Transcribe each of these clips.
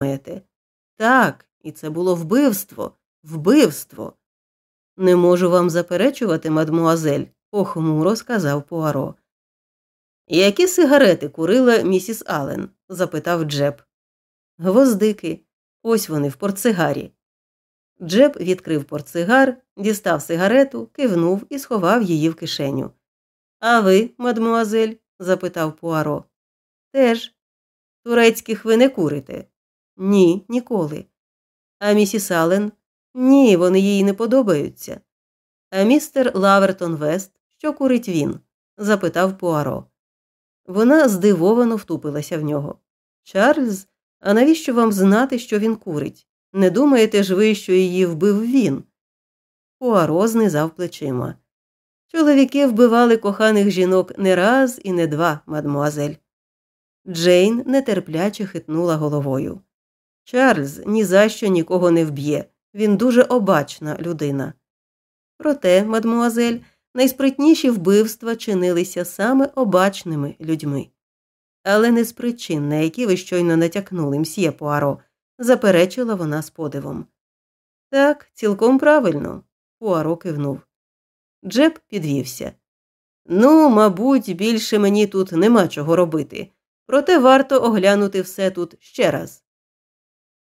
думаєте? Так, і це було вбивство, вбивство. Не можу вам заперечувати, мадмуазель, похмуро сказав Пуаро. Які сигарети курила місіс Аллен? запитав Джеб. Гвоздики, ось вони в портсигарі. Джеб відкрив портсигар, дістав сигарету, кивнув і сховав її в кишеню. А ви, мадмуазель? запитав Пуаро. Теж. Турецьких ви не курите? Ні, ніколи. А місіс Аллен? Ні, вони їй не подобаються. А містер Лавертон Вест, що курить він? запитав Пуаро. Вона здивовано втупилася в нього. Чарльз, а навіщо вам знати, що він курить? Не думаєте ж ви, що її вбив він? Пуаро знизав плечима. Чоловіки вбивали коханих жінок не раз і не два, мадмуазель. Джейн нетерпляче хитнула головою. Чарльз ні за що нікого не вб'є. Він дуже обачна людина. Проте, мадмуазель, найспритніші вбивства чинилися саме обачними людьми. Але не з причин, на які ви щойно натякнули мсьє Пуаро, заперечила вона з подивом. Так, цілком правильно, Пуаро кивнув. Джеб підвівся. Ну, мабуть, більше мені тут нема чого робити, проте варто оглянути все тут ще раз.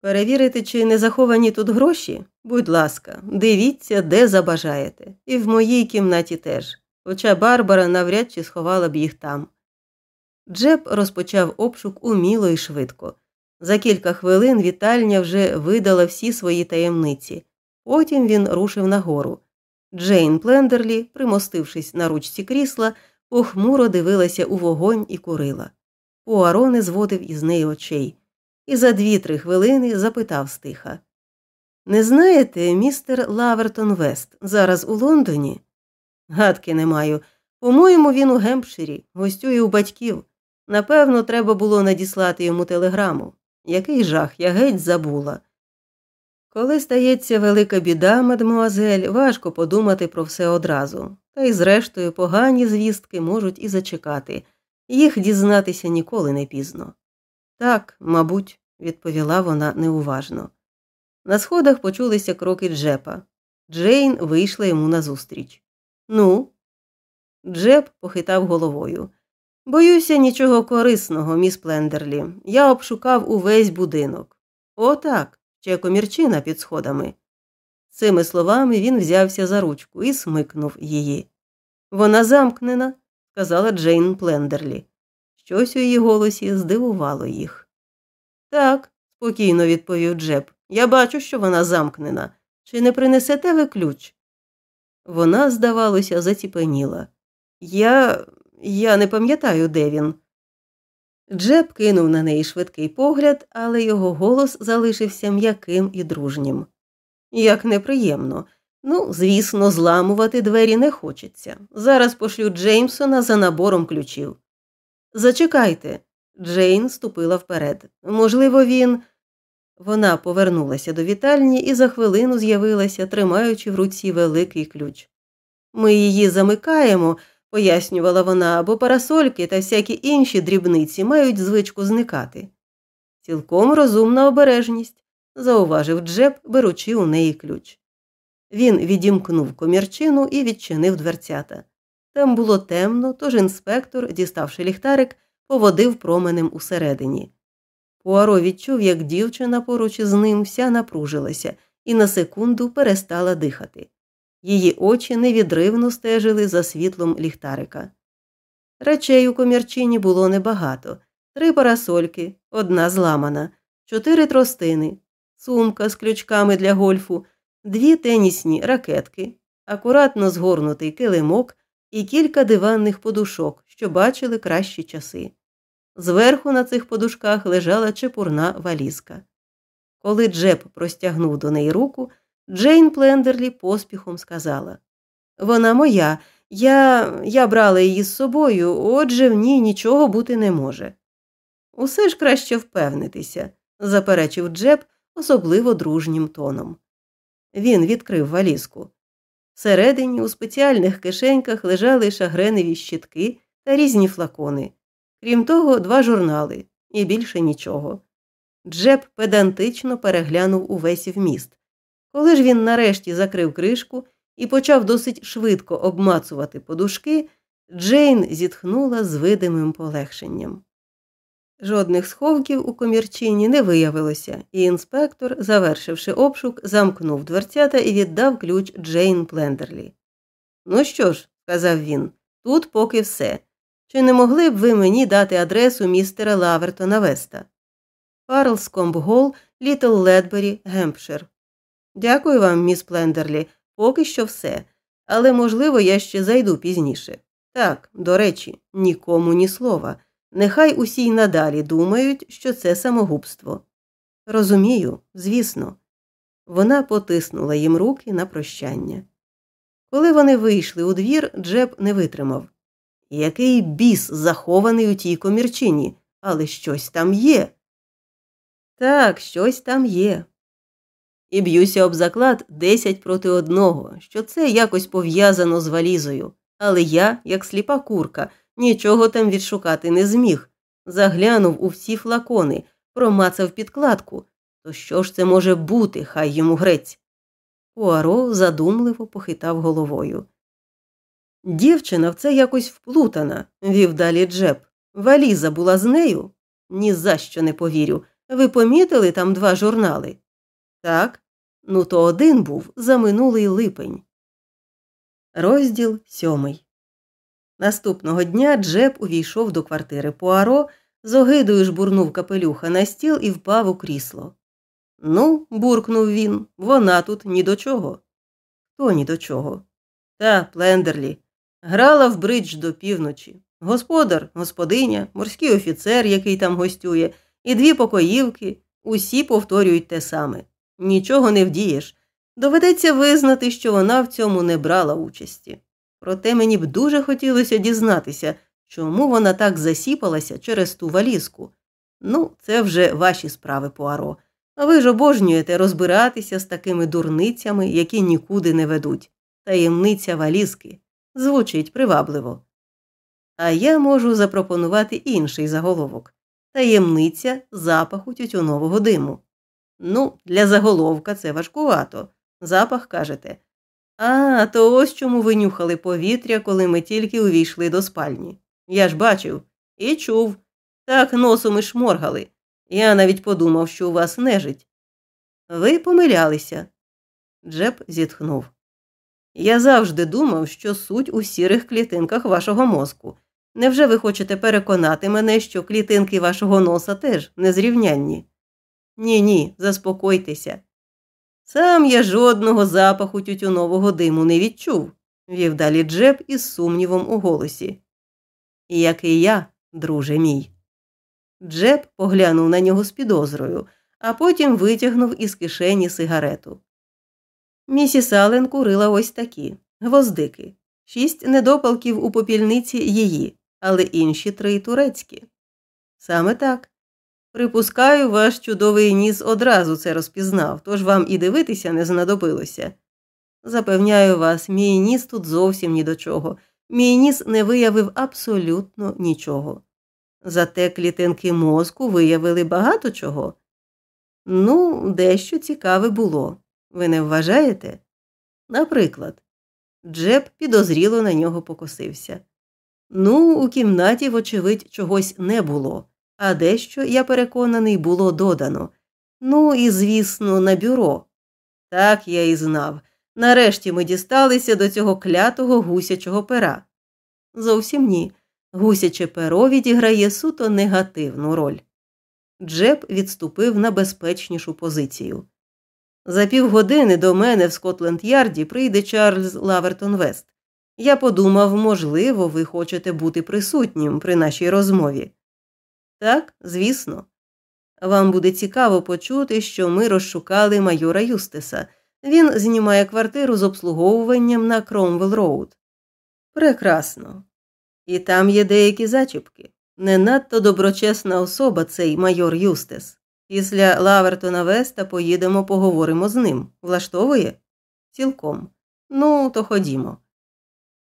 Перевірити, чи не заховані тут гроші? Будь ласка, дивіться, де забажаєте, і в моїй кімнаті теж, хоча Барбара навряд чи сховала б їх там. Джеб розпочав обшук уміло і швидко. За кілька хвилин вітальня вже видала всі свої таємниці. Потім він рушив нагору. Джейн Плендерлі, примостившись на ручці крісла, похмуро дивилася у вогонь і курила. Пуаро не зводив із неї очей і за дві-три хвилини запитав стиха Не знаєте, містер Лавертон Вест зараз у Лондоні? Гадки не маю. По-моєму, він у Гемпширі, гостює у батьків. Напевно, треба було надіслати йому телеграму. Який жах, я геть забула. Коли стається велика біда, мадмуазель, важко подумати про все одразу, та й, зрештою, погані звістки можуть і зачекати, їх дізнатися ніколи не пізно. Так, мабуть, відповіла вона неуважно. На сходах почулися кроки Джепа. Джейн вийшла йому назустріч. Ну, Джеп похитав головою. Боюся, нічого корисного, міс Плендерлі. Я обшукав увесь будинок. Отак, ще комірчина під сходами. Цими словами він взявся за ручку і смикнув її. Вона замкнена, сказала Джейн Плендерлі. Щось у її голосі здивувало їх. Так, спокійно відповів Джеб. Я бачу, що вона замкнена. Чи не принесете ви ключ? Вона, здавалося, заціпеніла. Я я не пам'ятаю, де він. Джеб кинув на неї швидкий погляд, але його голос залишився м'яким і дружнім. Як неприємно. Ну, звісно, зламувати двері не хочеться. Зараз пошлю Джеймсона за набором ключів. Зачекайте. Джейн ступила вперед. Можливо, він. Вона повернулася до вітальні і за хвилину з'явилася, тримаючи в руці великий ключ. Ми її замикаємо, пояснювала вона, бо парасольки та всякі інші дрібниці мають звичку зникати. Цілком розумна обережність, зауважив Джеб, беручи у неї ключ. Він відімкнув комірчину і відчинив дверцята. Там було темно, тож інспектор, діставши ліхтарик, поводив променем усередині. Пуаро відчув, як дівчина поруч із ним вся напружилася і на секунду перестала дихати. Її очі невідривно стежили за світлом ліхтарика. Речей у комірчині було небагато три парасольки, одна зламана, чотири тростини, сумка з ключками для гольфу, дві тенісні ракетки, акуратно згорнутий килимок і кілька диванних подушок, що бачили кращі часи. Зверху на цих подушках лежала чепурна валізка. Коли Джеб простягнув до неї руку, Джейн Плендерлі поспіхом сказала Вона моя, я я брала її з собою, отже в ній нічого бути не може. Усе ж краще впевнитися, заперечив Джеб особливо дружнім тоном. Він відкрив валізку. Всередині у спеціальних кишеньках лежали шагреневі щітки та різні флакони, крім того, два журнали і більше нічого. Джеб педантично переглянув увесь вміст. Коли ж він нарешті закрив кришку і почав досить швидко обмацувати подушки, Джейн зітхнула з видимим полегшенням. Жодних сховків у комірчині не виявилося, і інспектор, завершивши обшук, замкнув дверцята і віддав ключ Джейн Плендерлі. Ну що ж, сказав він, тут поки все. Чи не могли б ви мені дати адресу містера Лавертона Веста? Парлскомб Гол, Літл Ледбері, Гемпшир. Дякую вам, міс Плендерлі, поки що все. Але, можливо, я ще зайду пізніше. Так, до речі, нікому ні слова. Нехай усі й надалі думають, що це самогубство. Розумію, звісно. Вона потиснула їм руки на прощання. Коли вони вийшли у двір, Джеб не витримав. Який біс захований у тій комірчині, але щось там є. Так, щось там є. І б'юся об заклад десять проти одного, що це якось пов'язано з валізою. Але я, як сліпа курка, нічого там відшукати не зміг. Заглянув у всі флакони, промацав підкладку. То що ж це може бути, хай йому грець? Пуаро задумливо похитав головою. Дівчина в це якось вплутана, вів далі Джеб. Валіза була з нею? Ні за що не повірю. Ви помітили там два журнали? Так. Ну, то один був за минулий липень. Розділ сьомий. Наступного дня Джеб увійшов до квартири Пуаро, з огидою жбурнув капелюха на стіл і впав у крісло. Ну, буркнув він, вона тут ні до чого. Хто ні до чого? Та Плендерлі. Грала в бридж до півночі. Господар, господиня, морський офіцер, який там гостює, і дві покоївки, усі повторюють те саме. Нічого не вдієш. Доведеться визнати, що вона в цьому не брала участі. Проте мені б дуже хотілося дізнатися, чому вона так засіпалася через ту валізку. Ну, це вже ваші справи, Пуаро. А ви ж обожнюєте розбиратися з такими дурницями, які нікуди не ведуть. Таємниця валізки звучить привабливо. А я можу запропонувати інший заголовок таємниця запаху тютюнового диму. Ну, для заголовка це важкувато. Запах кажете. А, то ось чому ви нюхали повітря, коли ми тільки увійшли до спальні. Я ж бачив і чув. Так носом і шморгали. Я навіть подумав, що у вас нежить. Ви помилялися. Джеб зітхнув. Я завжди думав, що суть у сірих клітинках вашого мозку. Невже ви хочете переконати мене, що клітинки вашого носа теж незрівнянні? Ні, ні, заспокойтеся. Сам я жодного запаху тютюнового диму не відчув, вів далі Джеб із сумнівом у голосі. Як і я, друже мій. Джеб поглянув на нього з підозрою, а потім витягнув із кишені сигарету. Місіс Ален курила ось такі гвоздики, шість недопалків у попільниці її, але інші три турецькі. Саме так. Припускаю, ваш чудовий ніс одразу це розпізнав, тож вам і дивитися не знадобилося. Запевняю вас, мій ніс тут зовсім ні до чого. Мій ніс не виявив абсолютно нічого. Зате клітинки мозку виявили багато чого. Ну, дещо цікаве було. Ви не вважаєте? Наприклад, Джеб підозріло на нього покосився. Ну, у кімнаті, вочевидь, чогось не було, а дещо, я переконаний, було додано. Ну і, звісно, на бюро. Так я і знав. Нарешті ми дісталися до цього клятого гусячого пера. Зовсім ні. Гусяче перо відіграє суто негативну роль. Джеб відступив на безпечнішу позицію. За півгодини до мене в Скотленд Ярді прийде Чарльз Лавертон Вест. Я подумав, можливо, ви хочете бути присутнім при нашій розмові. Так, звісно. Вам буде цікаво почути, що ми розшукали майора Юстеса. Він знімає квартиру з обслуговуванням на Кромвелл Роуд. Прекрасно. І там є деякі зачіпки. Не надто доброчесна особа цей майор Юстес. Після Лавертона Веста поїдемо поговоримо з ним. Влаштовує? Цілком. Ну, то ходімо.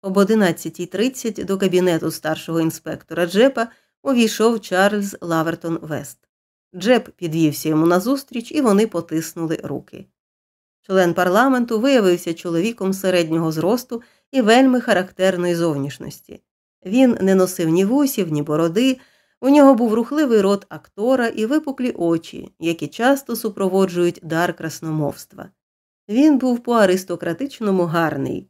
Об 11.30 до кабінету старшого інспектора Джепа увійшов Чарльз Лавертон Вест. Джеб підвівся йому назустріч, і вони потиснули руки. Член парламенту виявився чоловіком середнього зросту і вельми характерної зовнішності. Він не носив ні вусів, ні бороди, у нього був рухливий рот актора і випуклі очі, які часто супроводжують дар красномовства. Він був по аристократичному гарний.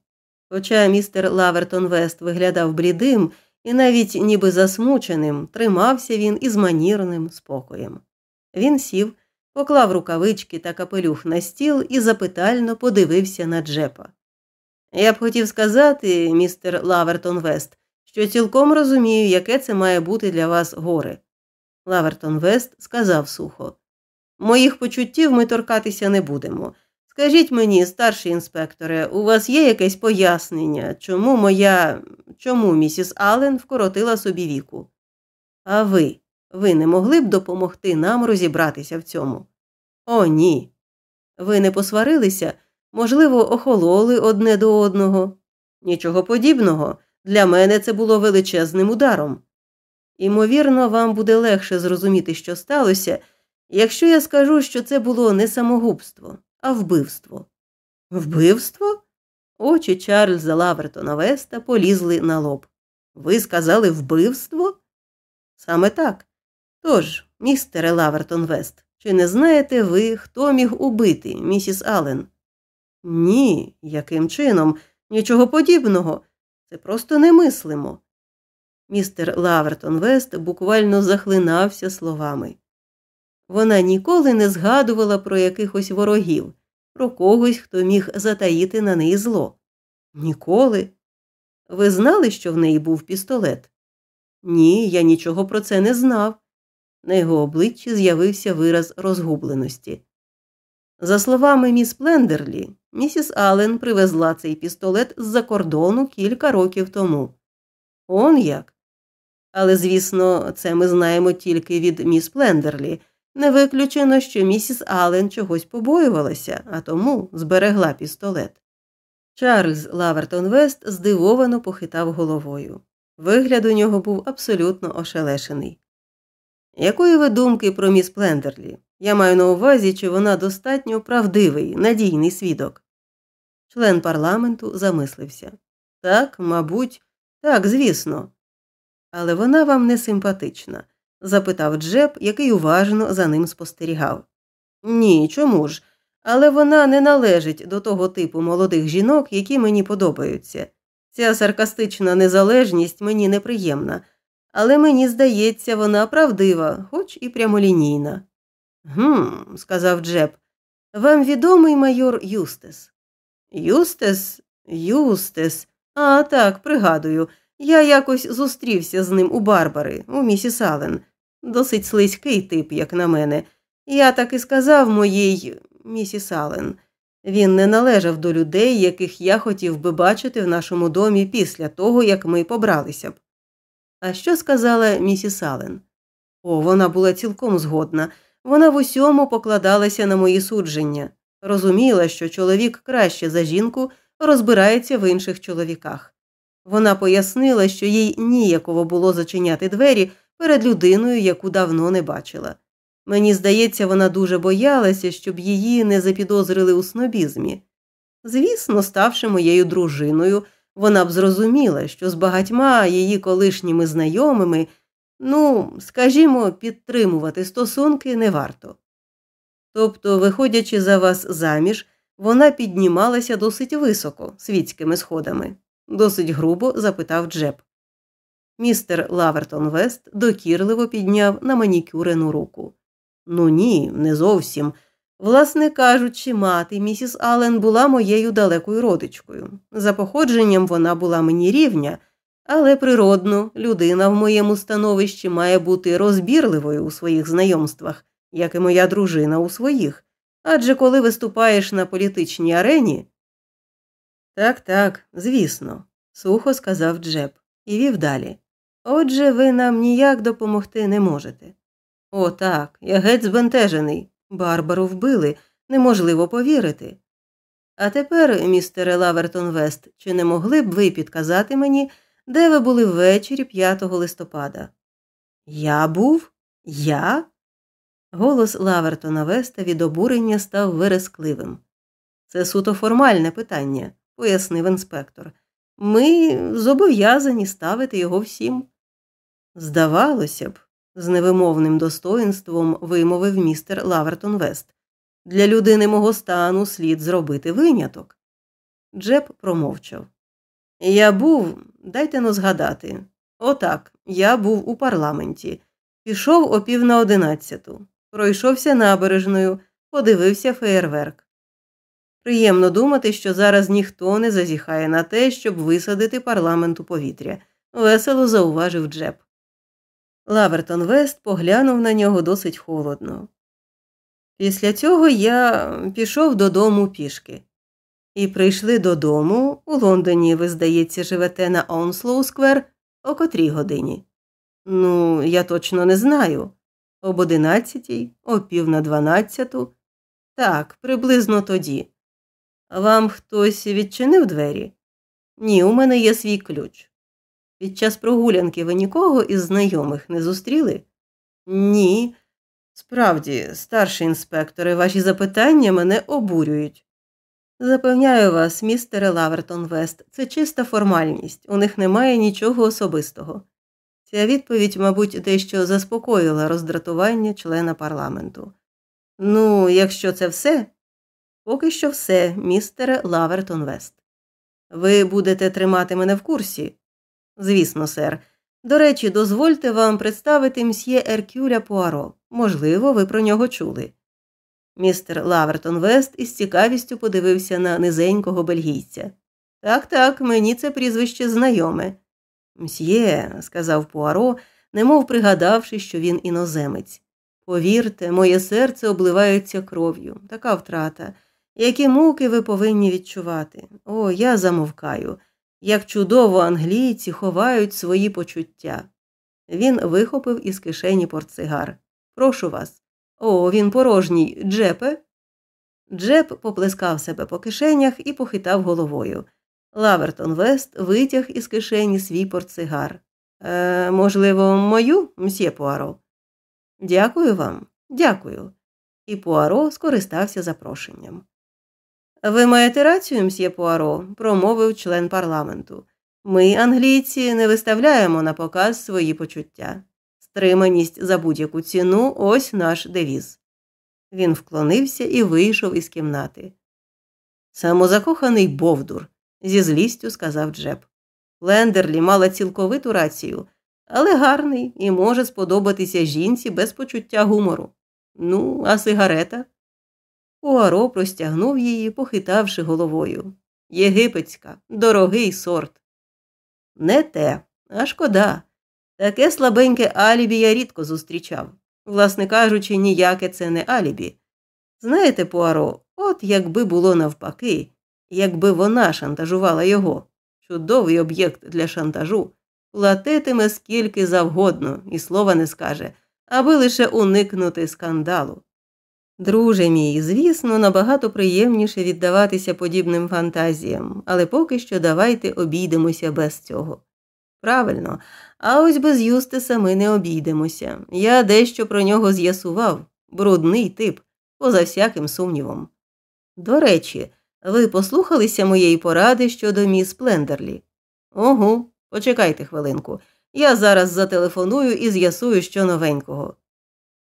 Хоча містер Лавертон Вест виглядав блідим і навіть ніби засмученим, тримався він із манірним спокоєм. Він сів, поклав рукавички та капелюх на стіл і запитально подивився на Джепа. Я б хотів сказати, містер Лавертон Вест, що цілком розумію, яке це має бути для вас горе. Лавертон Вест сказав сухо. Моїх почуттів ми торкатися не будемо. Скажіть мені, старший інспекторе, у вас є якесь пояснення, чому моя. чому місіс Аллен вкоротила собі віку? А ви, ви не могли б допомогти нам розібратися в цьому? О, ні. Ви не посварилися, можливо, охололи одне до одного. Нічого подібного. Для мене це було величезним ударом. Імовірно, вам буде легше зрозуміти, що сталося, якщо я скажу, що це було не самогубство, а вбивство. Вбивство? Очі Чарльза Лавертона Веста полізли на лоб. Ви сказали вбивство? Саме так. Тож, містере Лавертон Вест, чи не знаєте ви, хто міг убити місіс Аллен? Ні, яким чином? Нічого подібного. Це просто немислимо. Містер Лавертон Вест буквально захлинався словами. Вона ніколи не згадувала про якихось ворогів, про когось, хто міг затаїти на неї зло. Ніколи. Ви знали, що в неї був пістолет? Ні, я нічого про це не знав. На його обличчі з'явився вираз розгубленості. За словами міс Плендерлі, місіс Аллен привезла цей пістолет з-за кордону кілька років тому. Он як? Але, звісно, це ми знаємо тільки від міс Плендерлі. Не виключено, що місіс Аллен чогось побоювалася, а тому зберегла пістолет. Чарльз Лавертон Вест здивовано похитав головою. Вигляд у нього був абсолютно ошелешений. Якої ви думки про міс Плендерлі? Я маю на увазі, чи вона достатньо правдивий, надійний свідок. Член парламенту замислився. Так, мабуть, так, звісно. Але вона вам не симпатична? запитав Джеб, який уважно за ним спостерігав. Ні, чому ж? Але вона не належить до того типу молодих жінок, які мені подобаються. Ця саркастична незалежність мені неприємна, але мені здається, вона правдива, хоч і прямолінійна. Гм, сказав Джеп, вам відомий майор Юстес. Юстес? Юстес. А так, пригадую. Я якось зустрівся з ним у Барбари, у місіс Аллен. Досить слизький тип, як на мене. Я так і сказав моїй місіс Аллен. Він не належав до людей, яких я хотів би бачити в нашому домі після того, як ми побралися б. А що сказала місіс Аллен? О, вона була цілком згодна. Вона в усьому покладалася на мої судження, розуміла, що чоловік краще за жінку розбирається в інших чоловіках. Вона пояснила, що їй ніяково було зачиняти двері перед людиною, яку давно не бачила. Мені здається, вона дуже боялася, щоб її не запідозрили у снобізмі. Звісно, ставши моєю дружиною, вона б зрозуміла, що з багатьма її колишніми знайомими, ну, скажімо, підтримувати стосунки не варто. Тобто, виходячи за вас заміж, вона піднімалася досить високо, світськими сходами, досить грубо запитав Джеб. Містер Лавертон Вест докірливо підняв на манікюрену руку. Ну ні, не зовсім. Власне кажучи, мати місіс Аллен була моєю далекою родичкою. За походженням вона була мені рівня, але природно, людина в моєму становищі має бути розбірливою у своїх знайомствах, як і моя дружина у своїх. Адже коли виступаєш на політичній арені. Так, так, звісно, сухо сказав Джеб і вів далі. Отже, ви нам ніяк допомогти не можете. О, так, я геть збентежений. Барбару вбили, неможливо повірити. А тепер, містере Лавертон Вест, чи не могли б ви підказати мені, де ви були ввечері 5 листопада? Я був? Я? Голос Лавертона Веста від обурення став верескливим. Це суто формальне питання, пояснив інспектор. Ми зобов'язані ставити його всім. Здавалося б, з невимовним достоїнством вимовив містер Лавертон Вест. Для людини мого стану слід зробити виняток. Джеб промовчав. Я був, дайте но згадати. Отак, я був у парламенті, пішов о пів на одинадцяту, пройшовся набережною, подивився феєрверк. Приємно думати, що зараз ніхто не зазіхає на те, щоб висадити парламент у повітря, весело зауважив Джеб. Лавертон Вест поглянув на нього досить холодно. Після цього я пішов додому пішки. І прийшли додому у Лондоні, ви, здається, живете на Онслоу Сквер о котрій годині. Ну, я точно не знаю. Об одинадцятій, о пів на дванадцяту. Так, приблизно тоді. Вам хтось відчинив двері? Ні, у мене є свій ключ. Під час прогулянки ви нікого із знайомих не зустріли? Ні. Справді, старші інспектори, ваші запитання мене обурюють. Запевняю вас, містере Лавертон Вест, це чиста формальність, у них немає нічого особистого. Ця відповідь, мабуть, дещо заспокоїла роздратування члена парламенту. Ну, якщо це все, поки що все, містере Лавертон Вест. Ви будете тримати мене в курсі? Звісно, сер. До речі, дозвольте вам представити мсьє Еркюля Пуаро. Можливо, ви про нього чули. Містер Лавертон Вест із цікавістю подивився на низенького бельгійця. Так, так, мені це прізвище знайоме. Мсьє, сказав Пуаро, немов пригадавши, що він іноземець. Повірте, моє серце обливається кров'ю, така втрата. Які муки ви повинні відчувати? О, я замовкаю. Як чудово англійці ховають свої почуття. Він вихопив із кишені портсигар. Прошу вас. О, він порожній, Джепе. Джеп поплескав себе по кишенях і похитав головою. Лавертон Вест витяг із кишені свій портсигар. Е, Можливо, мою, мсьє Пуаро? Дякую вам, дякую. І Пуаро скористався запрошенням. Ви маєте рацію, мсьє Пуаро, промовив член парламенту. Ми, англійці, не виставляємо на показ свої почуття. Стриманість за будь-яку ціну ось наш девіз. Він вклонився і вийшов із кімнати. Самозакоханий Бовдур, зі злістю сказав Джеб. Лендерлі мала цілковиту рацію, але гарний і може сподобатися жінці без почуття гумору. Ну, а сигарета? Пуаро простягнув її, похитавши головою. Єгипетська, дорогий сорт. Не те, а шкода. Таке слабеньке алібі я рідко зустрічав. Власне кажучи, ніяке це не алібі. Знаєте, Пуаро, от якби було навпаки, якби вона шантажувала його, чудовий об'єкт для шантажу, платитиме скільки завгодно, і слова не скаже, аби лише уникнути скандалу. Друже мій, звісно, набагато приємніше віддаватися подібним фантазіям, але поки що давайте обійдемося без цього. Правильно, а ось без Юстиса ми не обійдемося. Я дещо про нього з'ясував брудний тип, поза всяким сумнівом. До речі, ви послухалися моєї поради щодо міс Плендерлі? Ого, почекайте хвилинку. Я зараз зателефоную і з'ясую, що новенького.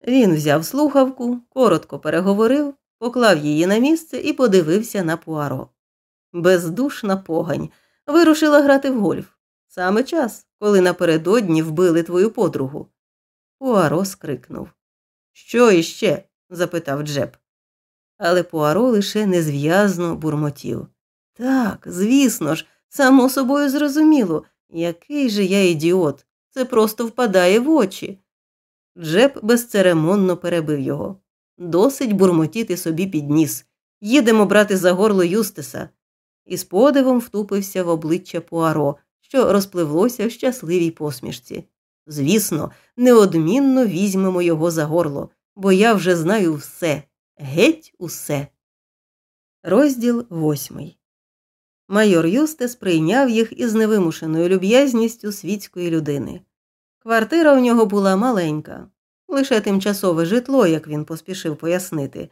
Він взяв слухавку, коротко переговорив, поклав її на місце і подивився на Пуаро. Бездушна погань. Вирушила грати в гольф. Саме час, коли напередодні вбили твою подругу. Пуаро скрикнув. Що іще? запитав Джеб. Але Пуаро лише незв'язно бурмотів. Так, звісно ж, само собою зрозуміло, який же я ідіот. Це просто впадає в очі. Джеб безцеремонно перебив його. Досить бурмотіти собі під ніс. Їдемо брати за горло Юстиса. І з подивом втупився в обличчя Пуаро, що розпливлося в щасливій посмішці. Звісно, неодмінно візьмемо його за горло, бо я вже знаю все, геть усе. Розділ восьмий. Майор Юстис прийняв їх із невимушеною люб'язністю світської людини. Квартира у нього була маленька, лише тимчасове житло, як він поспішив пояснити.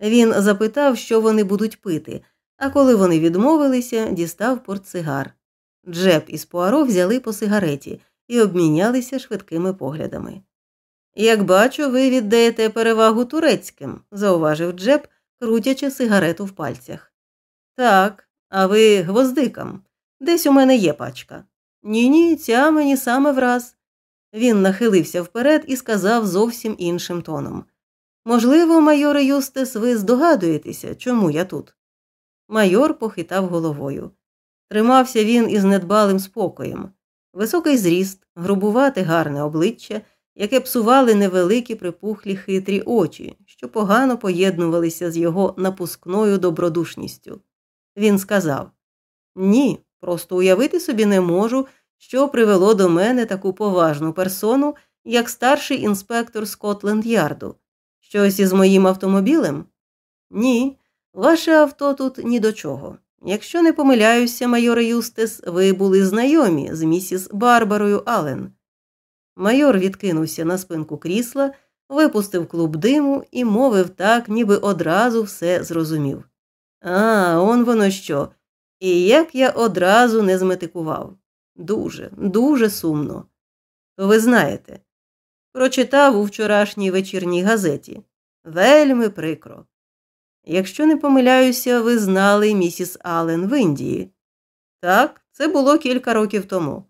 Він запитав, що вони будуть пити, а коли вони відмовилися, дістав портсигар. Джеб із Пуаро взяли по сигареті і обмінялися швидкими поглядами. Як бачу, ви віддаєте перевагу турецьким, зауважив Джеб, крутячи сигарету в пальцях. Так, а ви гвоздикам. Десь у мене є пачка. Ні, ні, ця мені саме враз. Він нахилився вперед і сказав зовсім іншим тоном Можливо, майоре Юстес, ви здогадуєтеся, чому я тут? Майор похитав головою. Тримався він із недбалим спокоєм. Високий зріст, грубувате гарне обличчя, яке псували невеликі припухлі хитрі очі, що погано поєднувалися з його напускною добродушністю. Він сказав Ні, просто уявити собі не можу, що привело до мене таку поважну персону, як старший інспектор Скотленд Ярду. Щось із моїм автомобілем? Ні, ваше авто тут ні до чого. Якщо не помиляюся, майоре Юстес, ви були знайомі з місіс Барбарою Аллен. Майор відкинувся на спинку крісла, випустив клуб диму і мовив так, ніби одразу все зрозумів. А, он воно що. І як я одразу не зметикував. Дуже, дуже сумно. То ви знаєте, прочитав у вчорашній вечірній газеті. Вельми прикро. Якщо не помиляюся, ви знали місіс Аллен в Індії. Так, це було кілька років тому.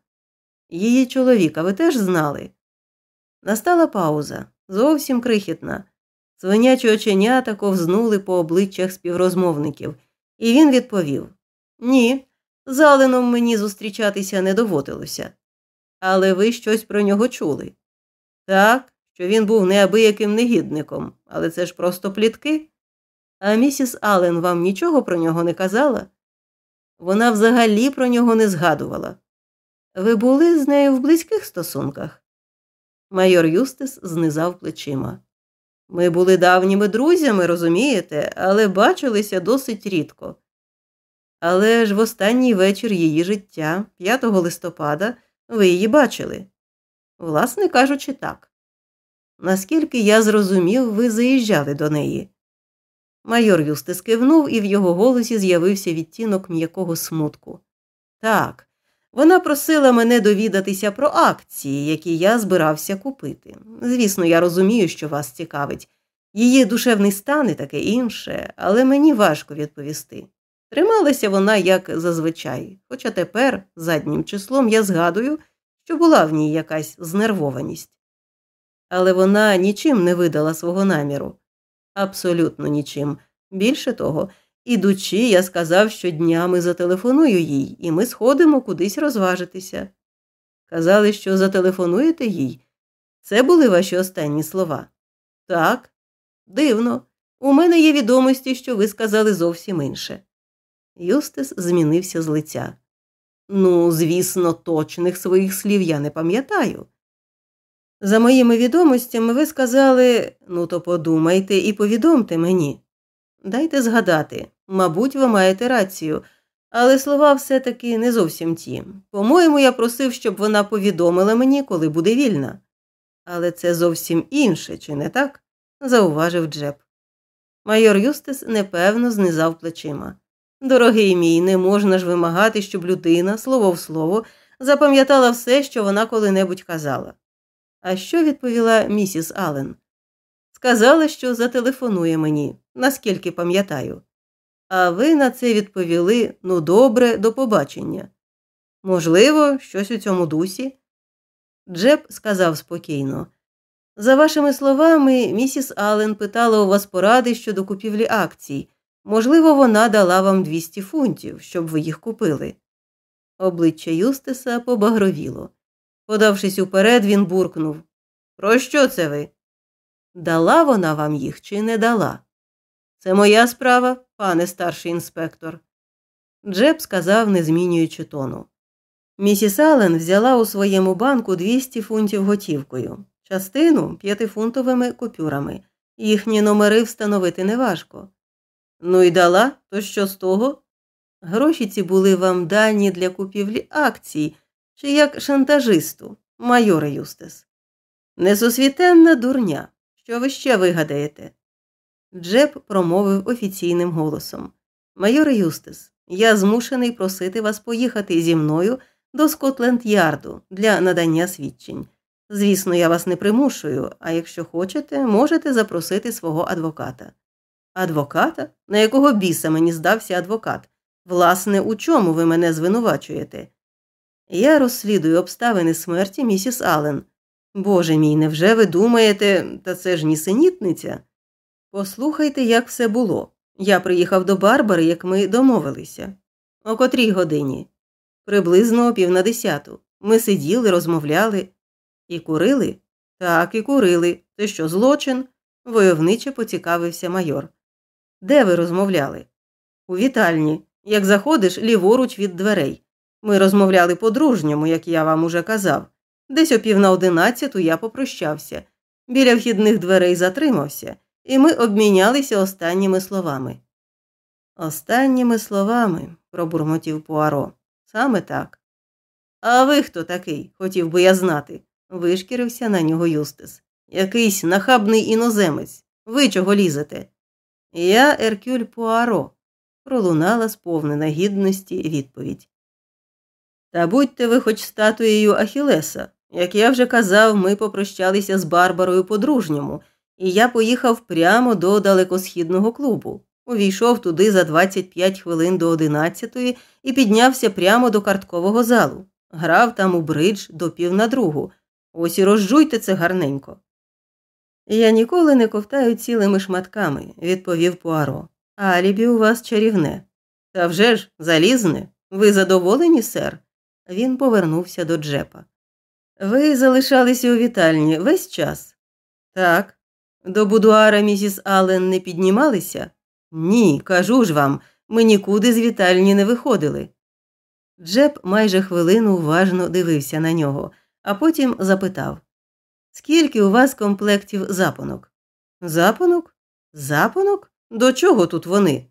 Її чоловіка ви теж знали? Настала пауза, зовсім крихітна. Свинячі оченята ковзнули по обличчях співрозмовників, і він відповів Ні, з Аленом мені зустрічатися не доводилося. Але ви щось про нього чули. Так, що він був неабияким негідником, але це ж просто плітки. А місіс Аллен вам нічого про нього не казала? Вона взагалі про нього не згадувала. Ви були з нею в близьких стосунках? Майор Юстис знизав плечима. Ми були давніми друзями, розумієте, але бачилися досить рідко. Але ж в останній вечір її життя, 5 листопада, ви її бачили. Власне кажучи, так. Наскільки я зрозумів, ви заїжджали до неї. Майор Юстис кивнув, і в його голосі з'явився відтінок м'якого смутку. Так, вона просила мене довідатися про акції, які я збирався купити. Звісно, я розумію, що вас цікавить. Її душевний стан і таке інше, але мені важко відповісти. Трималася вона, як зазвичай, хоча тепер, заднім числом, я згадую, що була в ній якась знервованість. Але вона нічим не видала свого наміру. Абсолютно нічим. Більше того, ідучи, я сказав, що днями зателефоную їй, і ми сходимо кудись розважитися. Казали, що зателефонуєте їй. Це були ваші останні слова. Так, дивно. У мене є відомості, що ви сказали зовсім інше. Юстис змінився з лиця. Ну, звісно, точних своїх слів я не пам'ятаю. За моїми відомостями, ви сказали ну, то подумайте і повідомте мені. Дайте згадати, мабуть, ви маєте рацію, але слова все таки не зовсім ті. По-моєму, я просив, щоб вона повідомила мені, коли буде вільна. Але це зовсім інше, чи не так? зауважив Джеб. Майор Юстис непевно знизав плечима. Дорогий мій, не можна ж вимагати, щоб людина, слово в слово, запам'ятала все, що вона коли-небудь казала. А що відповіла місіс Аллен? Сказала, що зателефонує мені, наскільки пам'ятаю. А ви на це відповіли ну, добре, до побачення. Можливо, щось у цьому дусі? Джеб сказав спокійно. За вашими словами, місіс Аллен питала у вас поради щодо купівлі акцій. Можливо, вона дала вам 200 фунтів, щоб ви їх купили. Обличчя Юстиса побагровіло. Подавшись уперед, він буркнув Про що це ви? Дала вона вам їх чи не дала? Це моя справа, пане старший інспектор. Джеб сказав, не змінюючи тону. Місіс Аллен взяла у своєму банку 200 фунтів готівкою, частину п'ятифунтовими купюрами. Їхні номери встановити неважко. Ну і дала, то що з того? Гроші ці були вам дані для купівлі акцій, чи як шантажисту, майоре Юстес. Несусвітенна дурня. Що ви ще вигадаєте? Джеб промовив офіційним голосом. Майор Юстис, я змушений просити вас поїхати зі мною до Скотленд Ярду для надання свідчень. Звісно, я вас не примушую, а якщо хочете, можете запросити свого адвоката. Адвоката? На якого біса мені здався адвокат? Власне, у чому ви мене звинувачуєте? Я розслідую обставини смерті місіс Аллен. Боже мій, невже ви думаєте, та це ж нісенітниця? Послухайте, як все було. Я приїхав до Барбари, як ми домовилися. О котрій годині? Приблизно о пів на десяту. Ми сиділи, розмовляли і курили? Так, і курили. Це що, злочин? войовниче поцікавився майор. Де ви розмовляли? У вітальні, як заходиш ліворуч від дверей. Ми розмовляли по-дружньому, як я вам уже казав. Десь о пів на одинадцяту я попрощався. Біля вхідних дверей затримався, і ми обмінялися останніми словами. Останніми словами, пробурмотів Пуаро. Саме так. А ви хто такий? хотів би я знати, вишкірився на нього Юстис. Якийсь нахабний іноземець. Ви чого лізете? Я Еркюль Пуаро, пролунала сповнена гідності відповідь. Та будьте ви хоч статуєю Ахілеса. Як я вже казав, ми попрощалися з Барбарою по-дружньому, і я поїхав прямо до далекосхідного клубу. Увійшов туди за 25 хвилин до 11 і піднявся прямо до карткового залу. Грав там у бридж до пів на другу. Ось і розжуйте це гарненько. Я ніколи не ковтаю цілими шматками, відповів Пуаро. Алібі у вас чарівне. Та вже ж залізне. Ви задоволені, сер? Він повернувся до Джепа. Ви залишалися у вітальні весь час? Так. До будуара місіс Аллен не піднімалися? Ні, кажу ж вам, ми нікуди з вітальні не виходили. Джеб майже хвилину уважно дивився на нього, а потім запитав Скільки у вас комплектів запонок? Запонок? Запонок? До чого тут вони?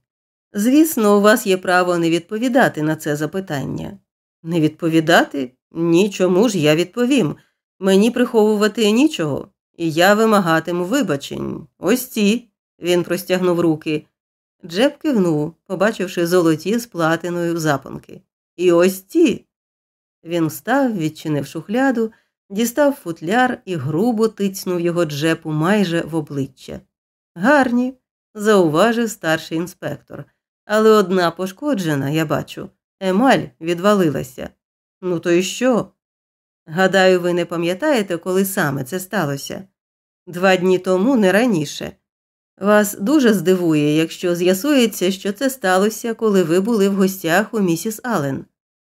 Звісно, у вас є право не відповідати на це запитання. Не відповідати? Ні, чому ж я відповім. Мені приховувати нічого, і я вимагатиму вибачень. Ось ці. Він простягнув руки. Джеб кивнув, побачивши золоті з платиною запонки. І ось ці. Він встав, відчинив шухляду, дістав футляр і грубо тицнув його Джепу майже в обличчя. Гарні, зауважив старший інспектор, але одна пошкоджена, я бачу, емаль відвалилася. Ну, то й що? Гадаю, ви не пам'ятаєте, коли саме це сталося? Два дні тому, не раніше. Вас дуже здивує, якщо з'ясується, що це сталося, коли ви були в гостях у місіс Аллен.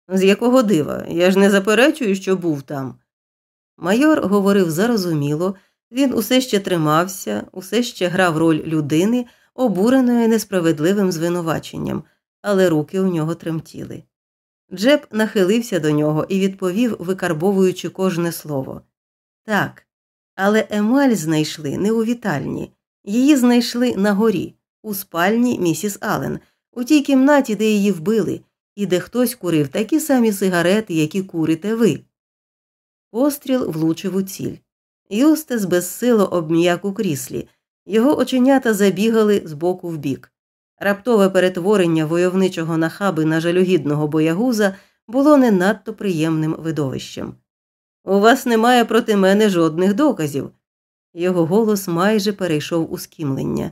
З якого дива? Я ж не заперечую, що був там. Майор говорив зарозуміло, він усе ще тримався, усе ще грав роль людини, обуреної несправедливим звинуваченням, але руки у нього тремтіли. Джеб нахилився до нього і відповів, викарбовуючи кожне слово. Так, але Емаль знайшли не у вітальні, її знайшли на горі, у спальні місіс Аллен, у тій кімнаті, де її вбили, і де хтось курив такі самі сигарети, які курите ви. Постріл влучив у ціль. Юстес безсило обм'як у кріслі, його оченята забігали з боку в бік. Раптове перетворення войовничого нахаби на жалюгідного боягуза було не надто приємним видовищем. У вас немає проти мене жодних доказів. Його голос майже перейшов у скімлення.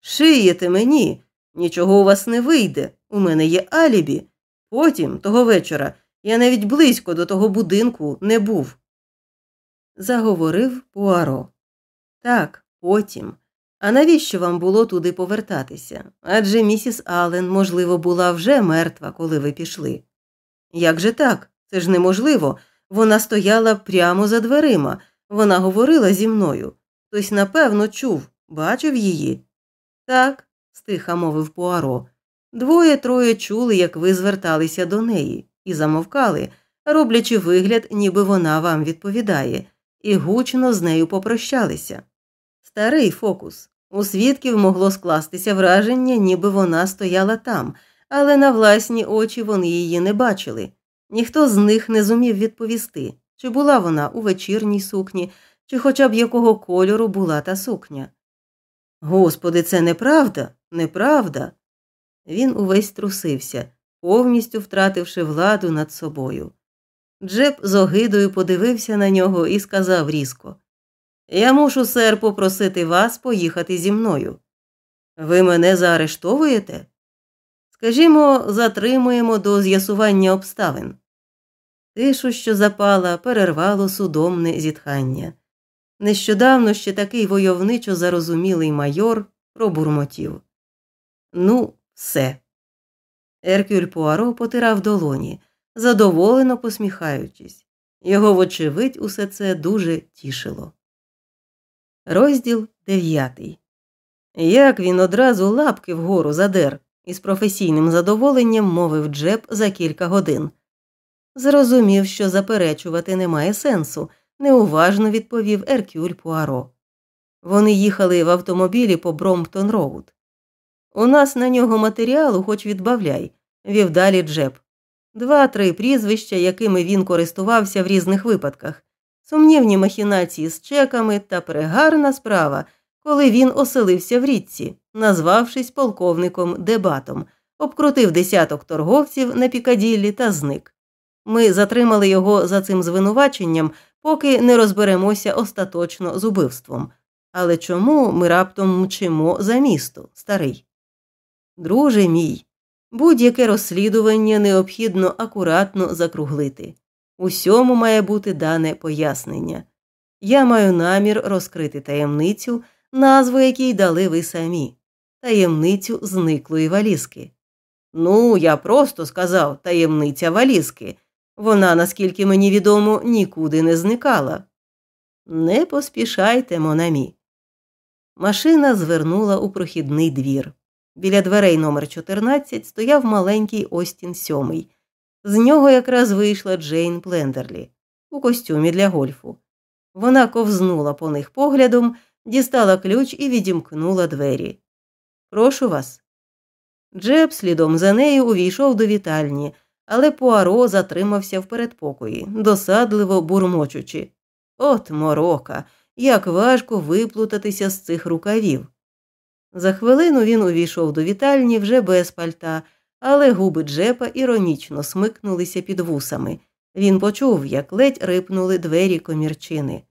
Шиєте мені, нічого у вас не вийде. У мене є алібі. Потім, того вечора, я навіть близько до того будинку не був. Заговорив Пуаро. Так, потім. А навіщо вам було туди повертатися? Адже місіс Аллен, можливо, була вже мертва, коли ви пішли. Як же так? Це ж неможливо. Вона стояла прямо за дверима, вона говорила зі мною. Хтось, напевно, чув, бачив її. Так, стиха мовив Пуаро. Двоє троє чули, як ви зверталися до неї, і замовкали, роблячи вигляд, ніби вона вам відповідає, і гучно з нею попрощалися. Старий фокус. У свідків могло скластися враження, ніби вона стояла там, але на власні очі вони її не бачили. Ніхто з них не зумів відповісти, чи була вона у вечірній сукні, чи хоча б якого кольору була та сукня. Господи, це неправда, неправда. Він увесь трусився, повністю втративши владу над собою. Джеб з огидою подивився на нього і сказав різко Я мушу, сер, попросити вас поїхати зі мною. Ви мене заарештовуєте? Скажімо, затримуємо до з'ясування обставин. Тишу, що запала, перервало судомне зітхання. Нещодавно ще такий войовничо зарозумілий майор пробурмотів. Ну, все. Еркюль Пуаро потирав долоні, задоволено посміхаючись. Його, вочевидь, усе це дуже тішило. Розділ дев'ятий. Як він одразу лапки вгору задер, із професійним задоволенням мовив Джеб за кілька годин. Зрозумів, що заперечувати немає сенсу, неуважно відповів Еркюль Пуаро. Вони їхали в автомобілі по Бромптон Роуд. У нас на нього матеріалу хоч відбавляй, вів далі Джеп. Два-три прізвища, якими він користувався в різних випадках, сумнівні махінації з чеками та прегарна справа, коли він оселився в Рітці, назвавшись полковником дебатом, обкрутив десяток торговців на Пікаділлі та зник. Ми затримали його за цим звинуваченням, поки не розберемося остаточно з убивством. Але чому ми раптом мчимо за місто, старий? Друже мій, будь-яке розслідування необхідно акуратно закруглити. Усьому має бути дане пояснення. Я маю намір розкрити таємницю, назву якій дали ви самі, таємницю зниклої валізки. Ну, я просто сказав таємниця валізки. Вона, наскільки мені відомо, нікуди не зникала. Не поспішайте, Монамі. Машина звернула у прохідний двір. Біля дверей номер 14 стояв маленький Остін сьомий. З нього якраз вийшла Джейн Плендерлі у костюмі для гольфу. Вона ковзнула по них поглядом, дістала ключ і відімкнула двері. Прошу вас. Джеб слідом за нею увійшов до вітальні, але Пуаро затримався в передпокої, досадливо бурмочучи. От морока, як важко виплутатися з цих рукавів. За хвилину він увійшов до вітальні вже без пальта, але губи Джепа іронічно смикнулися під вусами. Він почув, як ледь рипнули двері комірчини.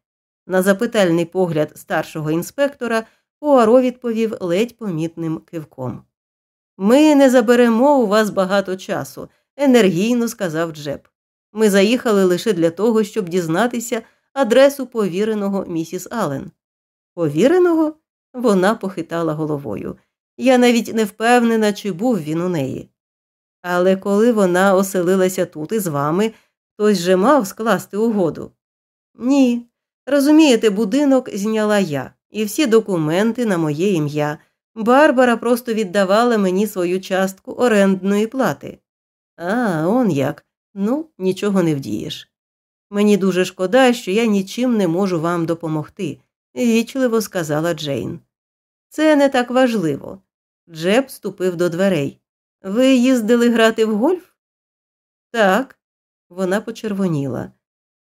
На запитальний погляд старшого інспектора Пуаро відповів ледь помітним кивком. Ми не заберемо у вас багато часу, енергійно сказав Джеб. Ми заїхали лише для того, щоб дізнатися адресу повіреного місіс Аллен. Повіреного? Вона похитала головою. Я навіть не впевнена, чи був він у неї. Але коли вона оселилася тут із вами, хтось же мав скласти угоду. Ні. Розумієте, будинок зняла я, і всі документи на моє ім'я. Барбара просто віддавала мені свою частку орендної плати. А, он як. Ну, нічого не вдієш. Мені дуже шкода, що я нічим не можу вам допомогти, вічливо сказала Джейн. Це не так важливо. Джеб ступив до дверей. Ви їздили грати в гольф? Так, вона почервоніла.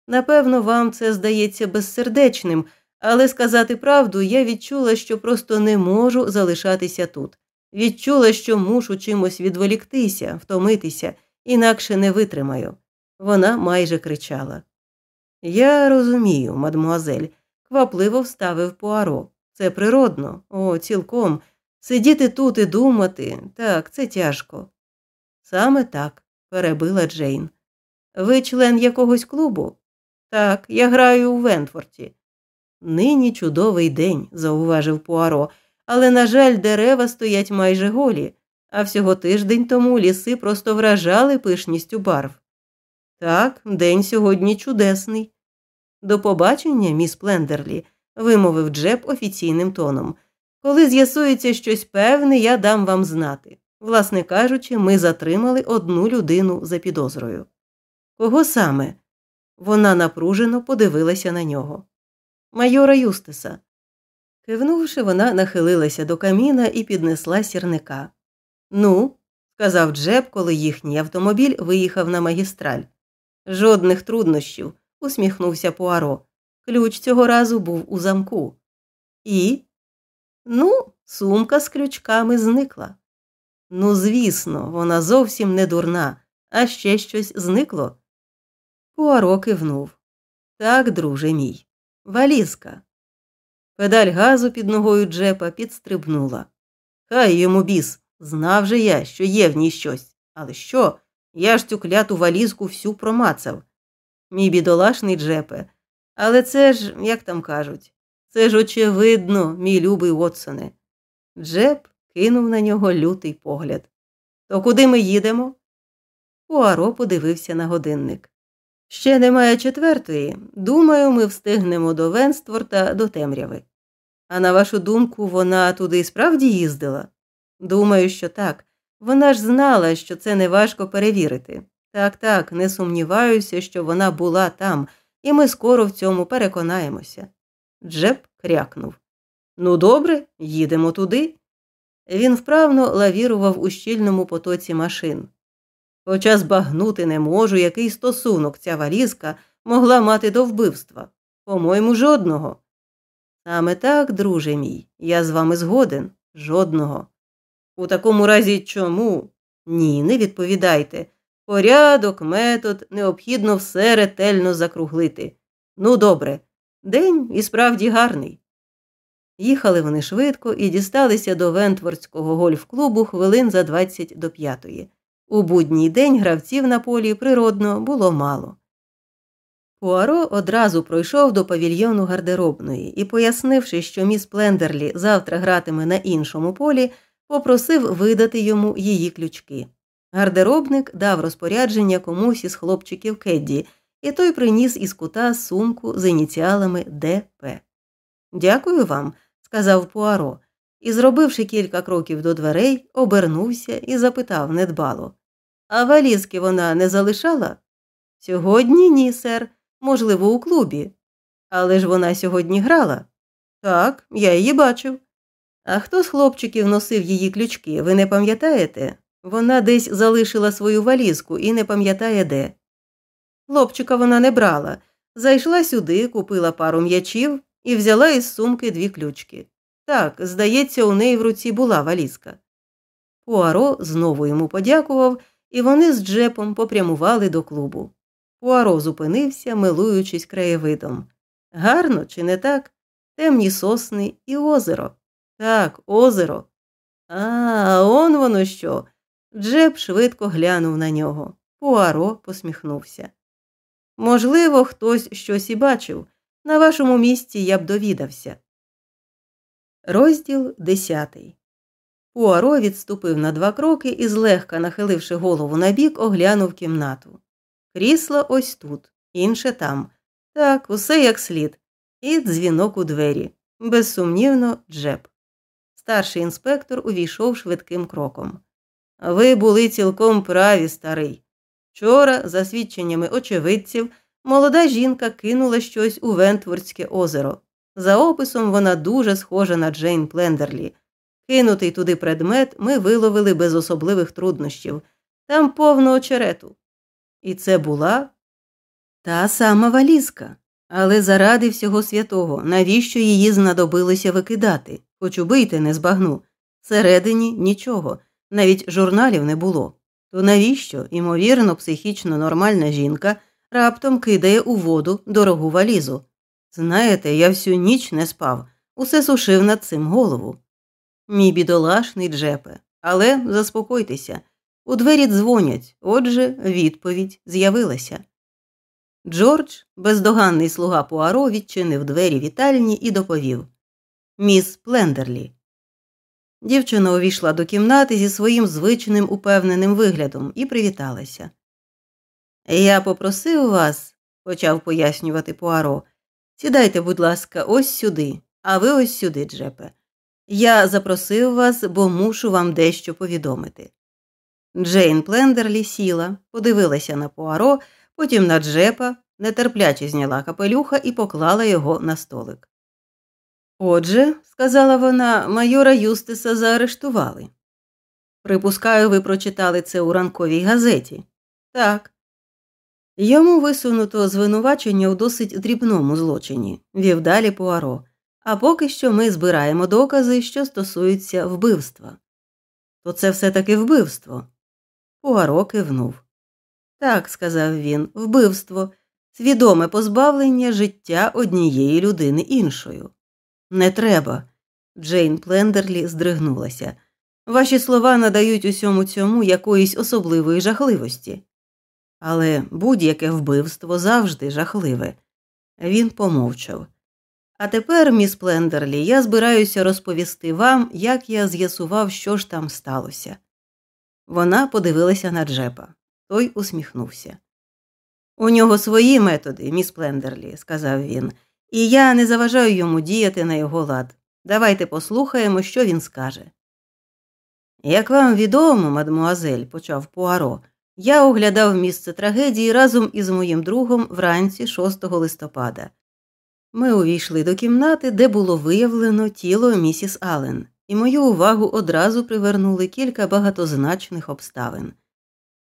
Напевно, вам це здається безсердечним, але сказати правду, я відчула, що просто не можу залишатися тут. Відчула, що мушу чимось відволіктися, втомитися, інакше не витримаю. Вона майже кричала. Я розумію, мадмуазель, квапливо вставив Пуаро. Це природно, о, цілком. Сидіти тут і думати, так, це тяжко. Саме так, перебила Джейн. Ви член якогось клубу? Так, я граю у Вентворті. Нині чудовий день, зауважив Пуаро, але, на жаль, дерева стоять майже голі, а всього тиждень тому ліси просто вражали пишністю барв. Так, день сьогодні чудесний. До побачення, міс Плендерлі, вимовив Джеб офіційним тоном. Коли з'ясується щось певне, я дам вам знати. Власне кажучи, ми затримали одну людину за підозрою. Кого саме? Вона напружено подивилася на нього. Майора Юстиса. Кивнувши, вона нахилилася до каміна і піднесла сірника. Ну, сказав Джеб, коли їхній автомобіль виїхав на магістраль. Жодних труднощів, усміхнувся Пуаро. Ключ цього разу був у замку. І, ну, сумка з ключками зникла. Ну, звісно, вона зовсім не дурна, а ще щось зникло. Пуаро кивнув. Так, друже мій, валізка. Педаль газу під ногою Джепа підстрибнула. Хай йому біс, знав же я, що є в ній щось. Але що? Я ж цю кляту валізку всю промацав. Мій бідолашний Джепе. Але це ж, як там кажуть, це ж очевидно, мій любий Вотсоне. Джеп кинув на нього лютий погляд. То куди ми їдемо? Пуаро подивився на годинник. Ще немає четвертої. Думаю, ми встигнемо до Венстворта до темряви. А на вашу думку, вона туди справді їздила? Думаю, що так. Вона ж знала, що це неважко перевірити. Так, так, не сумніваюся, що вона була там, і ми скоро в цьому переконаємося. Джеб крякнув. Ну, добре, їдемо туди. Він вправно лавірував у щільному потоці машин. Хоча збагнути не можу, який стосунок ця валізка могла мати до вбивства. По-моєму, жодного. Саме так, друже мій, я з вами згоден, жодного. У такому разі чому? Ні, не відповідайте. Порядок, метод, необхідно все ретельно закруглити. Ну, добре, день і справді гарний. Їхали вони швидко і дісталися до Вентвордського гольф-клубу хвилин за 20 до п'ятої. У будній день гравців на полі природно було мало. Пуаро одразу пройшов до павільйону гардеробної і, пояснивши, що міс Плендерлі завтра гратиме на іншому полі, попросив видати йому її ключки. Гардеробник дав розпорядження комусь із хлопчиків кедді, і той приніс із кута сумку з ініціалами ДП. Дякую вам, сказав Пуаро, і, зробивши кілька кроків до дверей, обернувся і запитав недбало А валізки вона не залишала? Сьогодні ні, сер, можливо, у клубі. Але ж вона сьогодні грала. Так, я її бачив. А хто з хлопчиків носив її ключки, ви не пам'ятаєте? Вона десь залишила свою валізку і не пам'ятає де. Хлопчика вона не брала. Зайшла сюди, купила пару м'ячів і взяла із сумки дві ключки. Так, здається, у неї в руці була валізка. Пуаро знову йому подякував, і вони з Джепом попрямували до клубу. Пуаро зупинився, милуючись краєвидом. Гарно, чи не так? Темні сосни і озеро. Так, озеро. А, он воно що. Джеб швидко глянув на нього. Пуаро посміхнувся. Можливо, хтось щось і бачив. На вашому місці я б довідався. Розділ десятий. Пуаро відступив на два кроки і, злегка нахиливши голову набік, оглянув кімнату. Крісло ось тут, інше там. Так, усе як слід. І дзвінок у двері. Безсумнівно, Джеб. Старший інспектор увійшов швидким кроком. Ви були цілком праві, старий. Вчора, за свідченнями очевидців, молода жінка кинула щось у Вентвордське озеро. За описом вона дуже схожа на Джейн Плендерлі. Кинутий туди предмет ми виловили без особливих труднощів. Там повно очерету. І це була та сама валізка. Але заради всього святого, навіщо її знадобилося викидати? Хоч убийте, не збагну. Всередині нічого, навіть журналів не було. То навіщо, імовірно, психічно нормальна жінка раптом кидає у воду дорогу валізу? Знаєте, я всю ніч не спав, усе сушив над цим голову. Мій бідолашний Джепе, але заспокойтеся. У двері дзвонять, отже, відповідь з'явилася. Джордж, бездоганний слуга Пуаро, відчинив двері вітальні і доповів Міс Плендерлі. Дівчина увійшла до кімнати зі своїм звичним упевненим виглядом і привіталася. Я попросив вас, почав пояснювати Пуаро, сідайте, будь ласка, ось сюди, а ви ось сюди, Джепе. Я запросив вас, бо мушу вам дещо повідомити. Джейн Плендерлі сіла, подивилася на Пуаро, потім на Джепа, нетерпляче зняла капелюха і поклала його на столик. Отже, сказала вона, майора Юстиса заарештували. Припускаю, ви прочитали це у ранковій газеті. Так. Йому висунуто звинувачення у досить дрібному злочині, вів далі Пуаро. А поки що ми збираємо докази, що стосуються вбивства. То це все таки вбивство. Пуаро кивнув. Так, сказав він, вбивство, свідоме позбавлення життя однієї людини іншою. Не треба. Джейн Плендерлі здригнулася. Ваші слова надають усьому цьому якоїсь особливої жахливості. Але будь-яке вбивство завжди жахливе. Він помовчав. А тепер, міс Плендерлі, я збираюся розповісти вам, як я з'ясував, що ж там сталося. Вона подивилася на Джепа. Той усміхнувся. У нього свої методи, міс Плендерлі, сказав він, і я не заважаю йому діяти на його лад. Давайте послухаємо, що він скаже. Як вам відомо, мадмуазель, почав Пуаро, я оглядав місце трагедії разом із моїм другом вранці 6 листопада. Ми увійшли до кімнати, де було виявлено тіло місіс Аллен, і мою увагу одразу привернули кілька багатозначних обставин.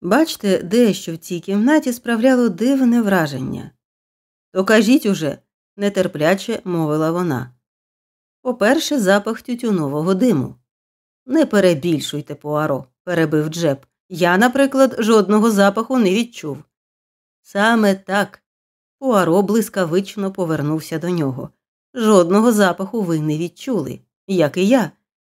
Бачте, дещо в цій кімнаті справляло дивне враження. То кажіть уже, нетерпляче мовила вона. По перше, запах тютюнового диму. Не перебільшуйте, Пуаро, перебив Джеб. Я, наприклад, жодного запаху не відчув. Саме так. Пуаро блискавично повернувся до нього. Жодного запаху ви не відчули, як і я.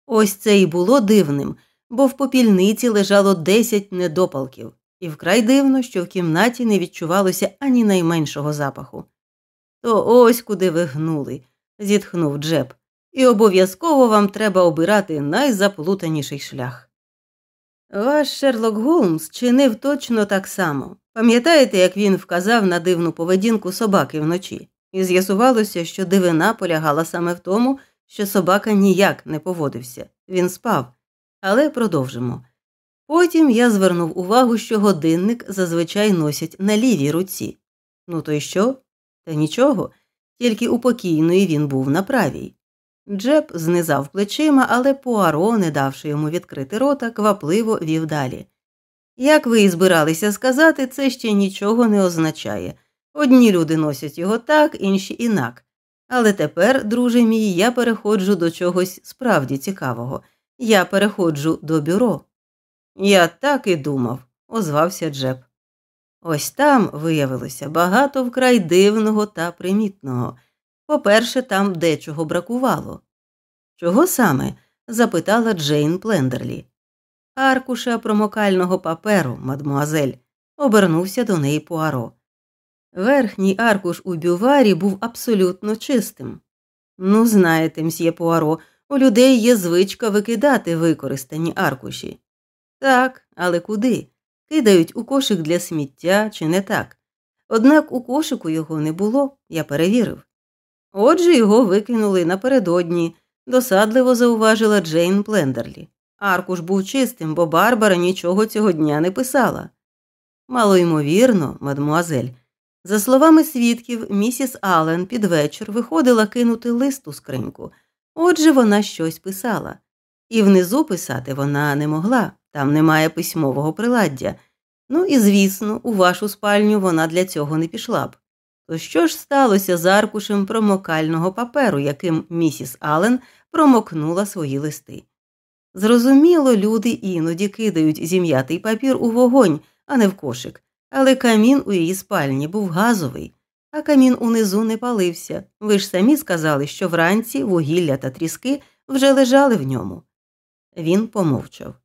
Ось це і було дивним, бо в попільниці лежало десять недопалків, і вкрай дивно, що в кімнаті не відчувалося ані найменшого запаху. То ось куди ви гнули, зітхнув Джеб, і обов'язково вам треба обирати найзаплутаніший шлях. Ваш Шерлок Голмс чинив точно так само. Пам'ятаєте, як він вказав на дивну поведінку собаки вночі, і з'ясувалося, що дивина полягала саме в тому, що собака ніяк не поводився, він спав. Але продовжимо. Потім я звернув увагу, що годинник зазвичай носять на лівій руці. Ну то й що? Та нічого, тільки у покійної він був на правій. Джеб знизав плечима, але Пуаро, не давши йому відкрити рота, квапливо вів далі. Як ви і збиралися сказати, це ще нічого не означає. Одні люди носять його так, інші інак. Але тепер, друже мій, я переходжу до чогось справді цікавого. Я переходжу до бюро. Я так і думав, озвався Джеб. Ось там виявилося багато вкрай дивного та примітного. По-перше, там дечого бракувало. Чого саме? запитала Джейн Плендерлі. Аркуша промокального паперу, мадмуазель, обернувся до неї Пуаро. Верхній аркуш у бюварі був абсолютно чистим. Ну, знаєте, мсьє Пуаро, у людей є звичка викидати використані аркуші. Так, але куди? Кидають у кошик для сміття чи не так. Однак у кошику його не було, я перевірив. Отже, його викинули напередодні, досадливо зауважила Джейн Плендерлі. Аркуш був чистим, бо Барбара нічого цього дня не писала. Малоймовірно, мадмуазель. За словами свідків, місіс Аллен під вечір виходила кинути лист у скриньку, отже, вона щось писала. І внизу писати вона не могла, там немає письмового приладдя. Ну і, звісно, у вашу спальню вона для цього не пішла б. То що ж сталося з аркушем промокального паперу, яким місіс Аллен промокнула свої листи? Зрозуміло, люди іноді кидають зім'ятий папір у вогонь, а не в кошик, але камін у її спальні був газовий, а камін унизу не палився. Ви ж самі сказали, що вранці вугілля та тріски вже лежали в ньому. Він помовчав.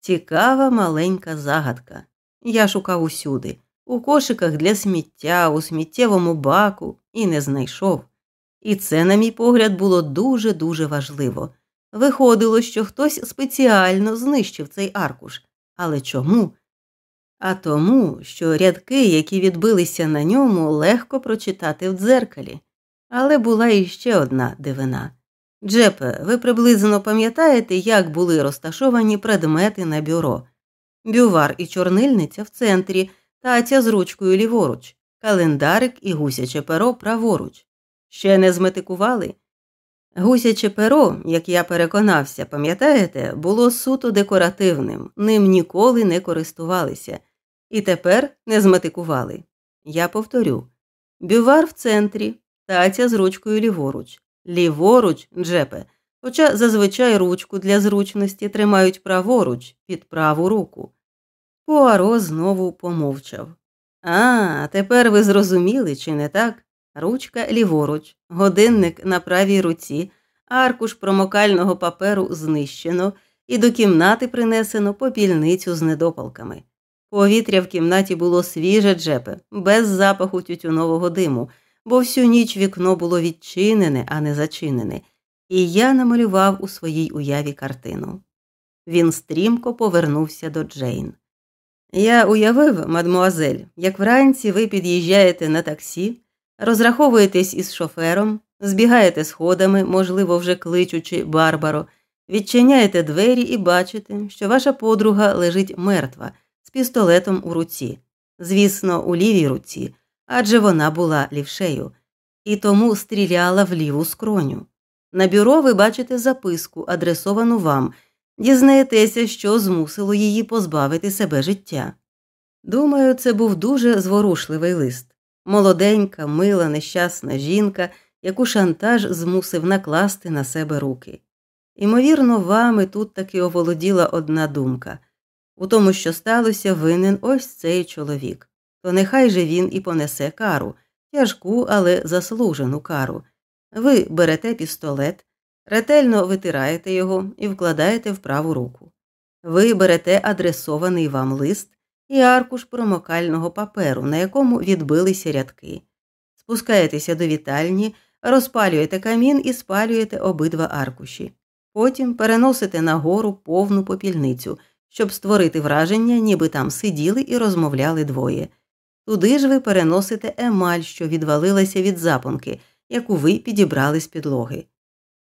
Цікава маленька загадка. Я шукав усюди, у кошиках для сміття, у сміттєвому баку, і не знайшов. І це, на мій погляд, було дуже дуже важливо. Виходило, що хтось спеціально знищив цей аркуш. Але чому? А тому, що рядки, які відбилися на ньому, легко прочитати в дзеркалі. Але була іще одна дивина. Джепе, ви приблизно пам'ятаєте, як були розташовані предмети на бюро? Бювар і чорнильниця в центрі, таця з ручкою ліворуч, календарик і гусяче перо праворуч. Ще не зметикували? Гусяче перо, як я переконався, пам'ятаєте, було суто декоративним, ним ніколи не користувалися. І тепер не зметикували. Я повторю бювар в центрі, таця з ручкою ліворуч. Ліворуч, Джепе, хоча зазвичай ручку для зручності тримають праворуч під праву руку. Пуаро знову помовчав. А, тепер ви зрозуміли, чи не так? Ручка ліворуч, годинник на правій руці, аркуш промокального паперу знищено, і до кімнати принесено попільницю з недопалками. Повітря в кімнаті було свіже джепе, без запаху тютюнового диму, бо всю ніч вікно було відчинене, а не зачинене, і я намалював у своїй уяві картину. Він стрімко повернувся до Джейн. Я уявив, мадмуазель, як вранці ви під'їжджаєте на таксі, розраховуєтесь із шофером, збігаєте сходами, можливо, вже кличучи Барбаро, відчиняєте двері і бачите, що ваша подруга лежить мертва з пістолетом у руці, звісно, у лівій руці, адже вона була лівшею, і тому стріляла в ліву скроню. На бюро ви бачите записку, адресовану вам, дізнаєтеся, що змусило її позбавити себе життя. Думаю, це був дуже зворушливий лист. Молоденька, мила, нещасна жінка, яку шантаж змусив накласти на себе руки. Імовірно, вами тут таки оволоділа одна думка у тому, що сталося, винен ось цей чоловік, то нехай же він і понесе кару, тяжку, але заслужену кару. Ви берете пістолет, ретельно витираєте його і вкладаєте в праву руку. Ви берете адресований вам лист і аркуш промокального паперу, на якому відбилися рядки. Спускаєтеся до вітальні, розпалюєте камін і спалюєте обидва аркуші. Потім переносите нагору повну попільницю, щоб створити враження, ніби там сиділи і розмовляли двоє. Туди ж ви переносите емаль, що відвалилася від запонки, яку ви підібрали з підлоги.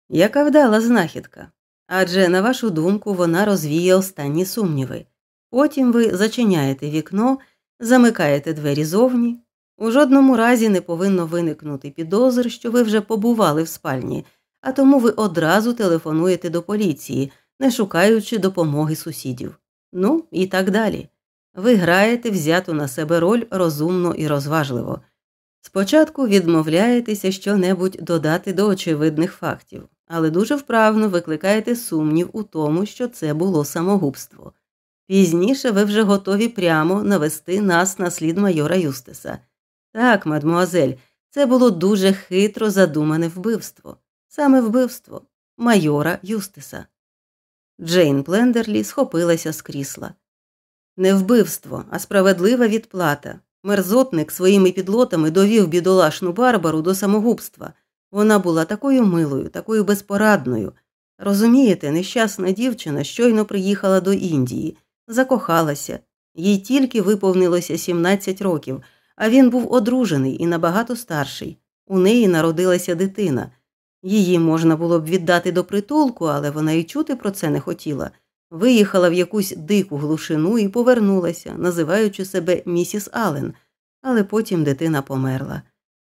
Яка вдала знахідка? Адже, на вашу думку, вона розвіє останні сумніви. Потім ви зачиняєте вікно, замикаєте двері зовні. У жодному разі не повинно виникнути підозр, що ви вже побували в спальні, а тому ви одразу телефонуєте до поліції, не шукаючи допомоги сусідів. Ну і так далі. Ви граєте взяту на себе роль розумно і розважливо. Спочатку відмовляєтеся щонебудь додати до очевидних фактів, але дуже вправно викликаєте сумнів у тому, що це було самогубство. Пізніше ви вже готові прямо навести нас на слід майора Юстиса. Так, мадмуазель, це було дуже хитро задумане вбивство, саме вбивство майора Юстиса. Джейн Плендерлі схопилася з крісла. Не вбивство, а справедлива відплата. Мерзотник своїми підлотами довів бідолашну Барбару до самогубства. Вона була такою милою, такою безпорадною. Розумієте, нещасна дівчина щойно приїхала до Індії, закохалася, їй тільки виповнилося 17 років, а він був одружений і набагато старший. У неї народилася дитина. Її можна було б віддати до притулку, але вона й чути про це не хотіла. Виїхала в якусь дику глушину і повернулася, називаючи себе місіс Аллен, але потім дитина померла.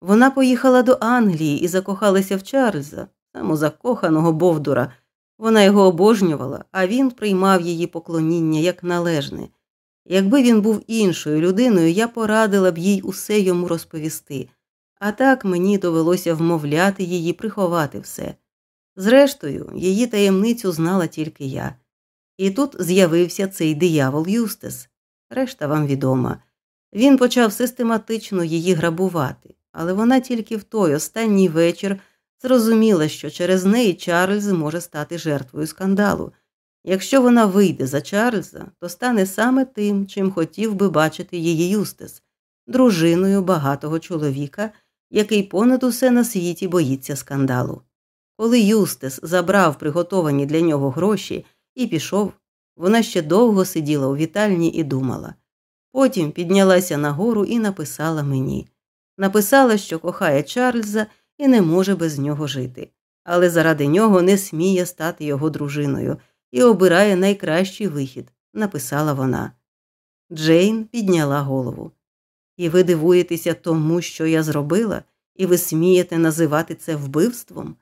Вона поїхала до Англії і закохалася в Чарльза, самозакоханого Бовдура. Вона його обожнювала, а він приймав її поклоніння як належне. Якби він був іншою людиною, я порадила б їй усе йому розповісти, а так мені довелося вмовляти її приховати все. Зрештою, її таємницю знала тільки я. І тут з'явився цей диявол Юстес. Решта вам відома. Він почав систематично її грабувати, але вона тільки в той останній вечір зрозуміла, що через неї Чарльз може стати жертвою скандалу. Якщо вона вийде за Чарльза, то стане саме тим, чим хотів би бачити її Юстес, дружиною багатого чоловіка, який понад усе на світі боїться скандалу. Коли Юстес забрав приготовані для нього гроші і пішов, вона ще довго сиділа у вітальні і думала. Потім піднялася нагору і написала мені. Написала, що кохає Чарльза і не може без нього жити, але заради нього не сміє стати його дружиною і обирає найкращий вихід, написала вона. Джейн підняла голову. І ви дивуєтеся тому, що я зробила, і ви смієте називати це вбивством?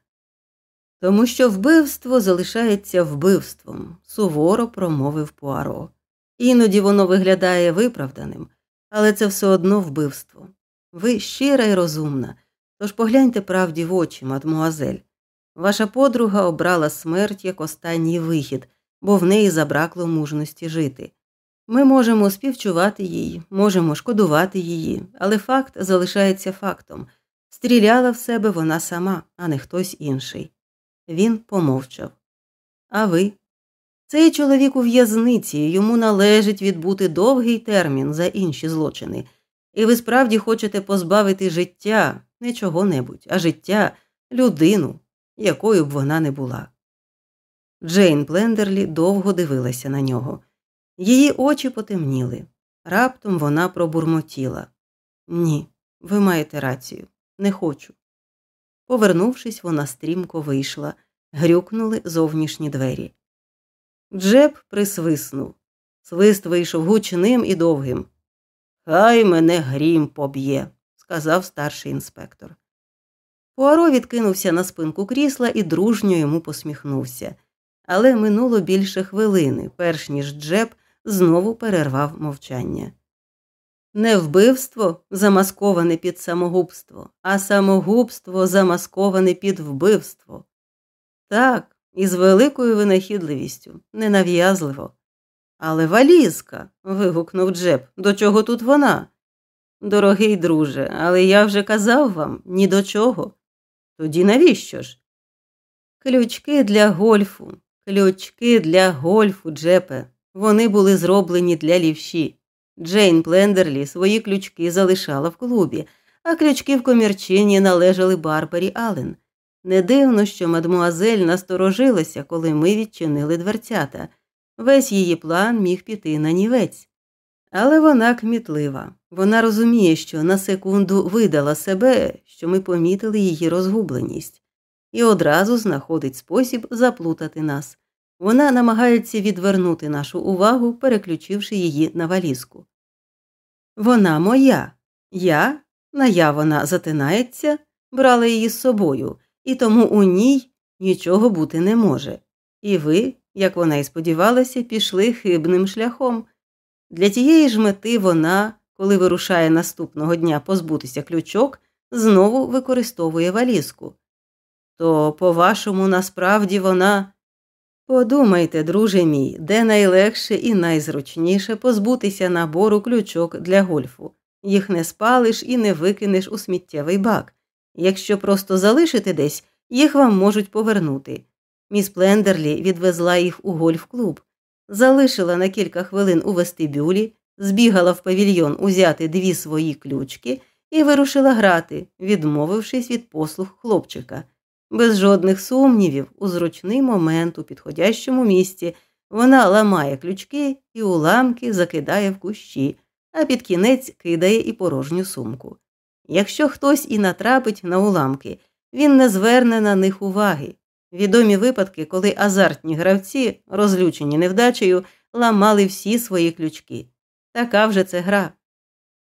Тому що вбивство залишається вбивством, суворо промовив Пуаро. Іноді воно виглядає виправданим, але це все одно вбивство. Ви щира і розумна, тож погляньте правді в очі, мадмуазель. Ваша подруга обрала смерть як останній вихід, бо в неї забракло мужності жити. Ми можемо співчувати їй, можемо шкодувати її, але факт залишається фактом стріляла в себе вона сама, а не хтось інший. Він помовчав. А ви? Цей чоловік у в'язниці, йому належить відбути довгий термін за інші злочини, і ви справді хочете позбавити життя не чого-небудь, а життя людину, якою б вона не була. Джейн Плендерлі довго дивилася на нього. Її очі потемніли. Раптом вона пробурмотіла. Ні, ви маєте рацію, не хочу. Повернувшись, вона стрімко вийшла, грюкнули зовнішні двері. Джеб присвиснув. Свист вийшов гучним і довгим. Хай мене грім поб'є, сказав старший інспектор. Пуаро відкинувся на спинку крісла і дружньо йому посміхнувся. Але минуло більше хвилини, перш ніж Джеб знову перервав мовчання. Не вбивство замасковане під самогубство, а самогубство замасковане під вбивство. Так, із великою винахідливістю, ненав'язливо. Але валізка. вигукнув Джеб. До чого тут вона? Дорогий друже, але я вже казав вам ні до чого. Тоді навіщо ж? Ключки для гольфу, ключки для гольфу, Джепе. Вони були зроблені для лівші. Джейн Плендерлі свої ключки залишала в клубі, а ключки в комірчині належали Барбарі Аллен. Не дивно, що мадмуазель насторожилася, коли ми відчинили дверцята. Весь її план міг піти на нівець. Але вона кмітлива. Вона розуміє, що на секунду видала себе, що ми помітили її розгубленість, і одразу знаходить спосіб заплутати нас. Вона намагається відвернути нашу увагу, переключивши її на валізку. Вона моя. Я, на я вона затинається, брала її з собою, і тому у ній нічого бути не може. І ви, як вона і сподівалася, пішли хибним шляхом. Для тієї ж мети вона, коли вирушає наступного дня позбутися ключок, знову використовує валізку. То, по вашому, насправді вона. Подумайте, друже мій, де найлегше і найзручніше позбутися набору ключок для гольфу. Їх не спалиш і не викинеш у сміттєвий бак. Якщо просто залишити десь, їх вам можуть повернути. Міс Плендерлі відвезла їх у гольф-клуб, залишила на кілька хвилин у вестибюлі, збігала в павільйон узяти дві свої ключки і вирушила грати, відмовившись від послуг хлопчика. Без жодних сумнівів, у зручний момент у підходящому місці вона ламає ключки і уламки закидає в кущі, а під кінець кидає і порожню сумку. Якщо хтось і натрапить на уламки, він не зверне на них уваги. Відомі випадки, коли азартні гравці, розлючені невдачею, ламали всі свої ключки. Така вже це гра.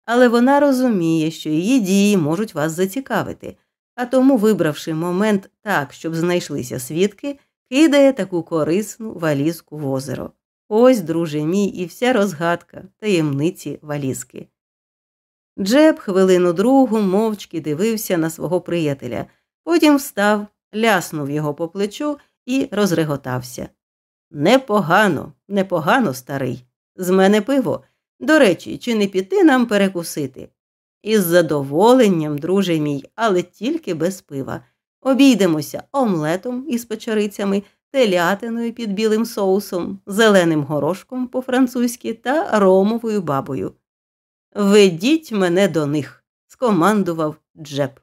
Але вона розуміє, що її дії можуть вас зацікавити а тому, вибравши момент так, щоб знайшлися свідки, кидає таку корисну валізку в озеро. Ось, друже мій, і вся розгадка таємниці валізки. Джеб хвилину другу мовчки дивився на свого приятеля, потім встав, ляснув його по плечу і розреготався. Непогано, непогано, старий. З мене пиво. До речі, чи не піти нам перекусити? Із задоволенням, друже мій, але тільки без пива. Обійдемося омлетом із печерицями, телятиною під білим соусом, зеленим горошком по-французьки та ромовою бабою. Ведіть мене до них, скомандував Джеб.